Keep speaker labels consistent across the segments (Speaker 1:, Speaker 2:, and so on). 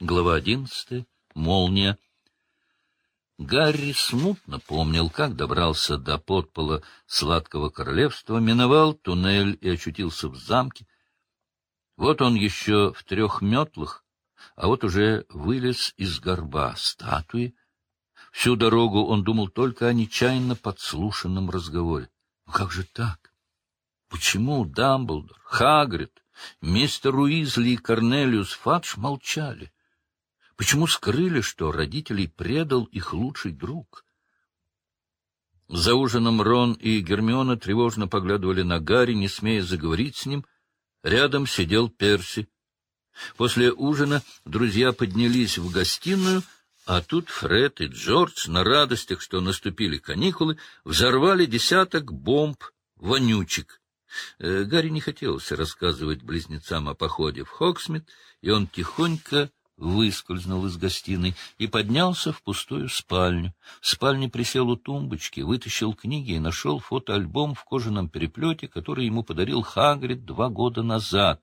Speaker 1: Глава одиннадцатая. Молния. Гарри смутно помнил, как добрался до подпола сладкого королевства, миновал туннель и очутился в замке. Вот он еще в трех метлах, а вот уже вылез из горба статуи. Всю дорогу он думал только о нечаянно подслушанном разговоре. Ну как же так? Почему Дамблдор, Хагрид, мистер Уизли и Корнелиус Фадж молчали? Почему скрыли, что родителей предал их лучший друг? За ужином Рон и Гермиона тревожно поглядывали на Гарри, не смея заговорить с ним. Рядом сидел Перси. После ужина друзья поднялись в гостиную, а тут Фред и Джордж на радостях, что наступили каникулы, взорвали десяток бомб, вонючек. Э, Гарри не хотелось рассказывать близнецам о походе в Хоксмит, и он тихонько выскользнул из гостиной и поднялся в пустую спальню. В спальне присел у тумбочки, вытащил книги и нашел фотоальбом в кожаном переплете, который ему подарил Хагрид два года назад.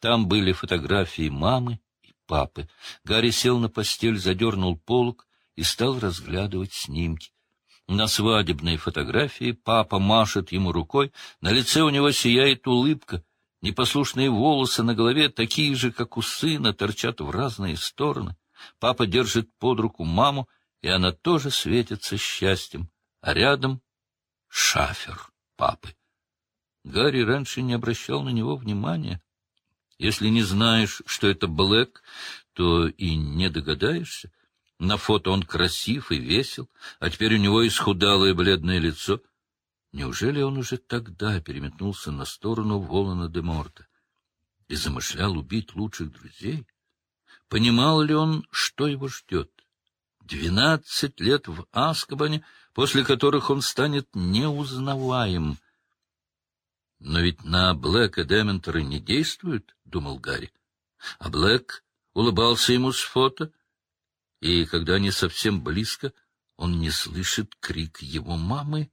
Speaker 1: Там были фотографии мамы и папы. Гарри сел на постель, задернул полок и стал разглядывать снимки. На свадебной фотографии папа машет ему рукой, на лице у него сияет улыбка — Непослушные волосы на голове, такие же, как у сына, торчат в разные стороны. Папа держит под руку маму, и она тоже светится счастьем, а рядом шафер папы. Гарри раньше не обращал на него внимания. Если не знаешь, что это Блэк, то и не догадаешься. На фото он красив и весел, а теперь у него исхудалое бледное лицо — Неужели он уже тогда переметнулся на сторону Волана де Морта и замышлял убить лучших друзей? Понимал ли он, что его ждет? Двенадцать лет в Аскабане, после которых он станет неузнаваем. Но ведь на Блэка Дементоры не действуют, — думал Гарри. А Блэк улыбался ему с фото, и когда они совсем близко, он не слышит крик его мамы.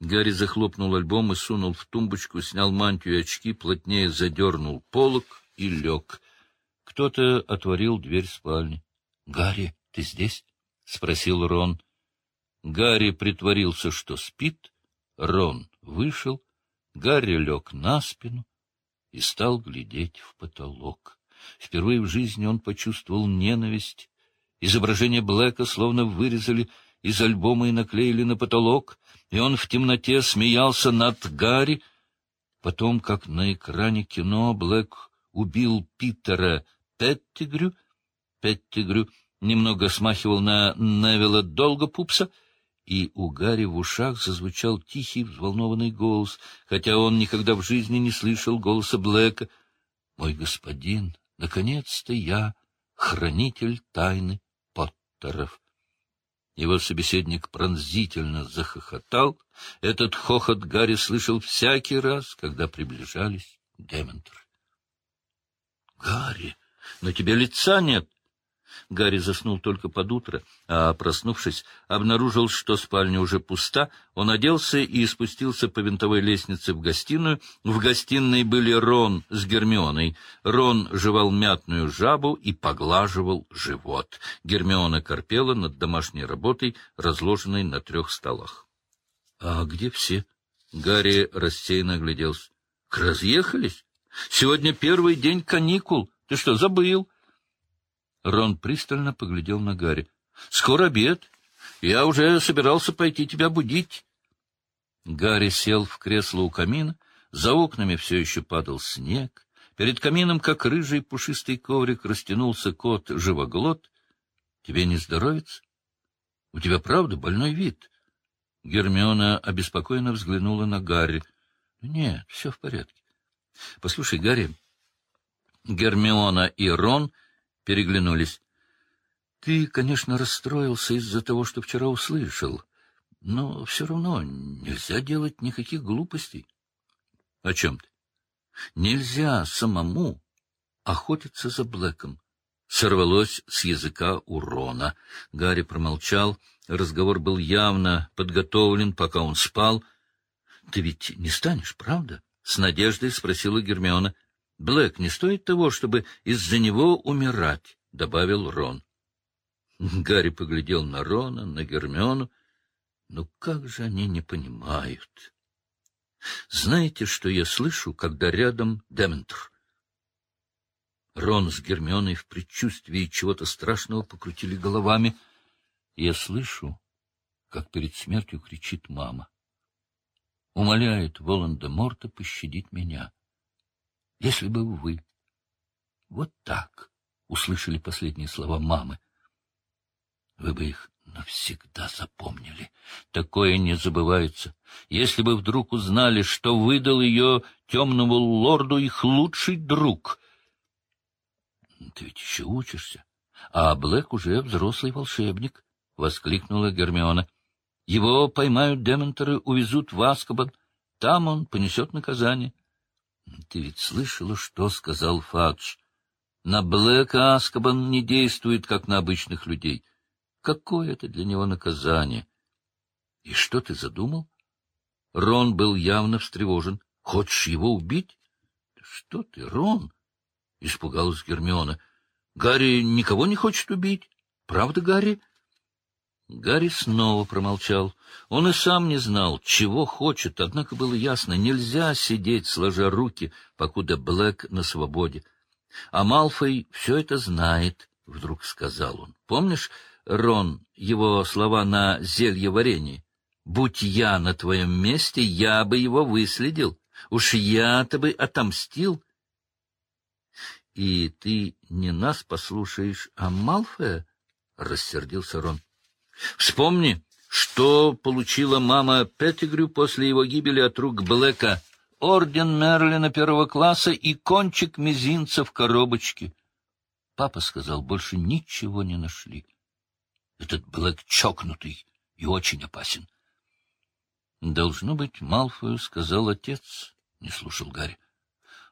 Speaker 1: Гарри захлопнул альбом и сунул в тумбочку, снял мантию и очки, плотнее задернул полок и лег. Кто-то отворил дверь спальни. — Гарри, ты здесь? — спросил Рон. Гарри притворился, что спит. Рон вышел. Гарри лег на спину и стал глядеть в потолок. Впервые в жизни он почувствовал ненависть. Изображение Блэка словно вырезали из альбома и наклеили на потолок, и он в темноте смеялся над Гарри. Потом, как на экране кино, Блэк убил Питера Петтигрю. Петтигрю немного смахивал на Невилла Долгопупса, и у Гарри в ушах зазвучал тихий, взволнованный голос, хотя он никогда в жизни не слышал голоса Блэка. «Мой господин, наконец-то я, хранитель тайны Поттеров». Его собеседник пронзительно захохотал. Этот хохот Гарри слышал всякий раз, когда приближались Дементоры. — Гарри, на тебе лица нет! Гарри заснул только под утро, а, проснувшись, обнаружил, что спальня уже пуста. Он оделся и спустился по винтовой лестнице в гостиную. В гостиной были Рон с Гермионой. Рон жевал мятную жабу и поглаживал живот. Гермиона корпела над домашней работой, разложенной на трех столах. — А где все? Гарри рассеянно огляделся. — Разъехались? Сегодня первый день каникул. Ты что, забыл? — Рон пристально поглядел на Гарри. — Скоро обед. Я уже собирался пойти тебя будить. Гарри сел в кресло у камина. За окнами все еще падал снег. Перед камином, как рыжий пушистый коврик, растянулся кот-живоглот. — Тебе не здоровится? У тебя правда больной вид? Гермиона обеспокоенно взглянула на Гарри. — Нет, все в порядке. — Послушай, Гарри, Гермиона и Рон — переглянулись. — Ты, конечно, расстроился из-за того, что вчера услышал, но все равно нельзя делать никаких глупостей. — О чем ты? — Нельзя самому охотиться за Блэком. Сорвалось с языка урона. Гарри промолчал. Разговор был явно подготовлен, пока он спал. — Ты ведь не станешь, правда? — с надеждой спросила Гермиона. Блэк не стоит того, чтобы из-за него умирать, — добавил Рон. Гарри поглядел на Рона, на Гермиону. Ну как же они не понимают? Знаете, что я слышу, когда рядом Дементр? Рон с Гермионой в предчувствии чего-то страшного покрутили головами. Я слышу, как перед смертью кричит мама. Умоляет Волан-де-Морта пощадить меня. Если бы вы вот так услышали последние слова мамы, вы бы их навсегда запомнили. Такое не забывается. Если бы вдруг узнали, что выдал ее темному лорду их лучший друг. Ты ведь еще учишься, а Блэк уже взрослый волшебник, — воскликнула Гермиона. Его поймают дементоры, увезут в Аскобан. Там он понесет наказание. Ты ведь слышала, что сказал Фадж? На Блэка Аскобан не действует, как на обычных людей. Какое это для него наказание? И что ты задумал? Рон был явно встревожен. Хочешь его убить? Что ты, Рон? Испугалась Гермиона. Гарри никого не хочет убить. Правда, Гарри? Гарри снова промолчал. Он и сам не знал, чего хочет, однако было ясно, нельзя сидеть, сложа руки, покуда Блэк на свободе. А Малфой все это знает, — вдруг сказал он. Помнишь, Рон, его слова на зелье варенье? «Будь я на твоем месте, я бы его выследил. Уж я-то бы отомстил». «И ты не нас послушаешь, а Малфоя?» — рассердился Рон. Вспомни, что получила мама Петтигрю после его гибели от рук Блэка. Орден Мерлина первого класса и кончик мизинца в коробочке. Папа сказал, больше ничего не нашли. Этот Блэк чокнутый и очень опасен. Должно быть, Малфою сказал отец, — не слушал Гарри.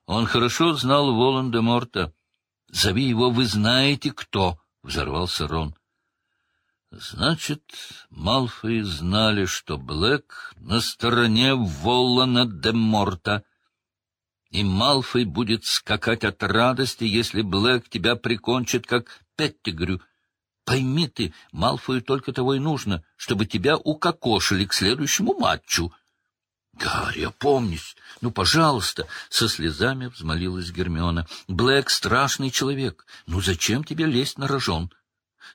Speaker 1: Он хорошо знал Волан-де-Морта. Зови его, вы знаете, кто, — взорвался Рон. Значит, Малфои знали, что Блэк на стороне Воллана де Морта, и Малфой будет скакать от радости, если Блэк тебя прикончит, как Петтигрю. Пойми ты, Малфою только того и нужно, чтобы тебя укокошили к следующему матчу. — Гарри, опомнись! Ну, пожалуйста! — со слезами взмолилась Гермиона. — Блэк — страшный человек. Ну, зачем тебе лезть на рожон? —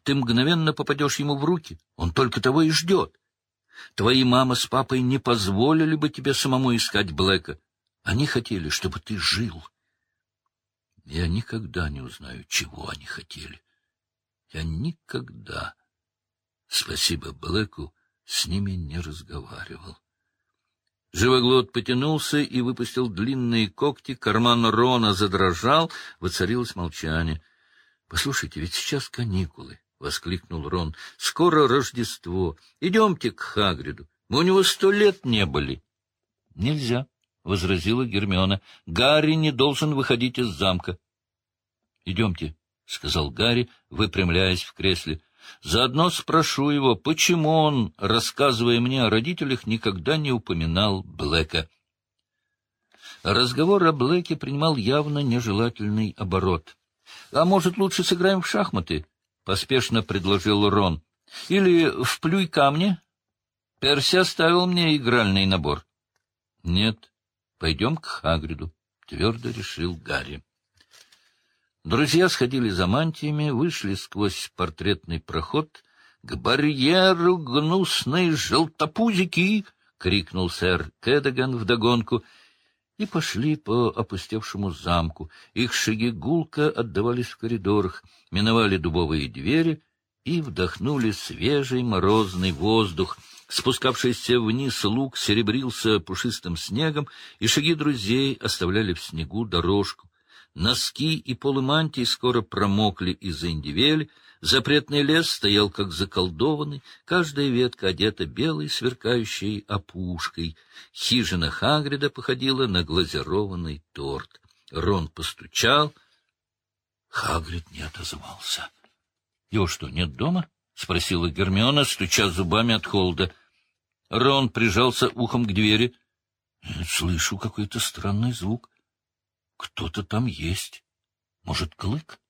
Speaker 1: ты мгновенно попадешь ему в руки. Он только того и ждет. Твои мама с папой не позволили бы тебе самому искать Блэка. Они хотели, чтобы ты жил. Я никогда не узнаю, чего они хотели. Я никогда, спасибо Блэку, с ними не разговаривал. Живоглот потянулся и выпустил длинные когти, карман Рона задрожал, воцарилось молчание. — Послушайте, ведь сейчас каникулы, — воскликнул Рон. — Скоро Рождество. Идемте к Хагриду. Мы у него сто лет не были. — Нельзя, — возразила Гермиона. — Гарри не должен выходить из замка. — Идемте, — сказал Гарри, выпрямляясь в кресле. — Заодно спрошу его, почему он, рассказывая мне о родителях, никогда не упоминал Блэка. Разговор о Блэке принимал явно нежелательный оборот. — А может, лучше сыграем в шахматы? — поспешно предложил Рон. — Или в плюй камни? Перси оставил мне игральный набор. — Нет, пойдем к Хагриду, — твердо решил Гарри. Друзья сходили за мантиями, вышли сквозь портретный проход. — К барьеру гнусной желтопузики! — крикнул сэр Кэдаган вдогонку — и пошли по опустевшему замку. Их шаги гулко отдавались в коридорах, миновали дубовые двери и вдохнули свежий морозный воздух. Спускавшийся вниз луг серебрился пушистым снегом, и шаги друзей оставляли в снегу дорожку. Носки и полумантии скоро промокли из-за индивели, запретный лес стоял как заколдованный, каждая ветка одета белой сверкающей опушкой. Хижина Хагрида походила на глазированный торт. Рон постучал. Хагрид не отозвался. — Его что, нет дома? — спросила Гермиона, стуча зубами от холода. Рон прижался ухом к двери. — Слышу какой-то странный звук. Кто-то там есть. Может, клык?